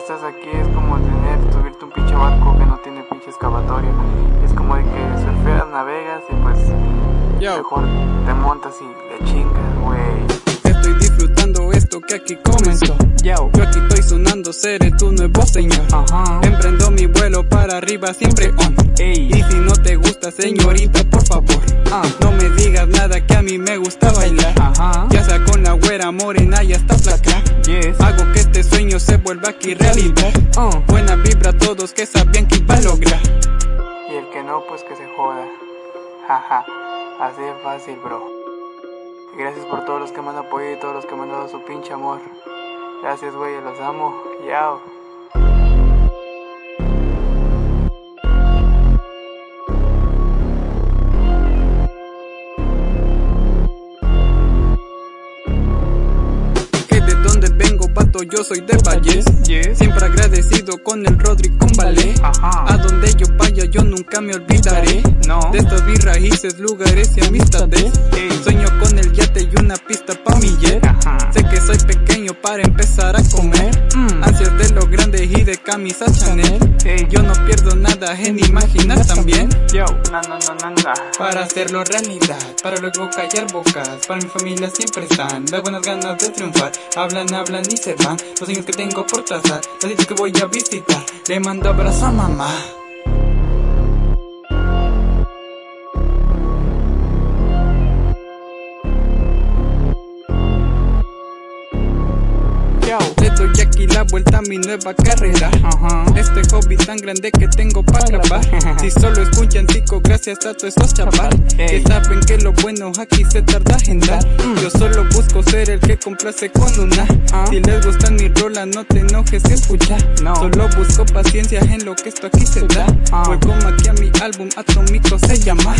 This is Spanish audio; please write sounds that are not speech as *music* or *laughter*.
estás aquí es como tener, subirte un pinche barco que no tiene pinche excavatoria. Es como de que surfeas, navegas y pues mejor te montas y le chingas, güey. Que aquí comenzó. Yo aquí estoy sonando, seré tu nuevo señor. Emprendo mi vuelo para arriba, siempre on. Y si no te gusta, señorita, por favor, ah. no me digas nada que a mí me gusta bailar. Ya sea con la güera morena y hasta flaca. Hago que este sueño se vuelva aquí realidad. Uh. Buena vibra a todos que sabían que iba a lograr. Y el que no, pues que se joda. *laughs* Jaja, así de fácil, bro. Y gracias por todos los que me han apoyado y todos los que me han dado su pinche amor. Gracias, güey, los amo. Yao. yo soy de Valles. Siempre agradecido con el Rodrigo con Vale. A donde yo vaya, yo nunca me olvidaré. De estos raíces, lugares y amistades. Sueño con para empezar a comer. Mm. Ansias de lo grande y de camisa Chanel. Yo no pierdo nada en imaginar también. Yo, na, na, na, Para hacerlo realidad, para luego callar bocas. Para mi familia siempre están las buenas ganas de triunfar. Hablan, hablan y se van. Los años que tengo por trazar, las que voy a visitar. Le mando abrazo a mamá. Doy aquí la vuelta a mi nueva carrera. Este hobby tan grande que tengo para grabar. Si solo escuchan chico, gracias a todos esos chaval. Que saben que lo bueno aquí se tarda en dar. Mm. Yo solo busco ser el que complace con una. Ah. Si les gusta mi rola, no te enojes si escucha. Solo busco paciencia en lo que esto aquí se da. Voy como aquí a mi álbum atómico se llama.